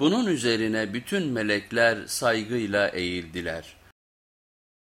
Bunun üzerine bütün melekler saygıyla eğildiler.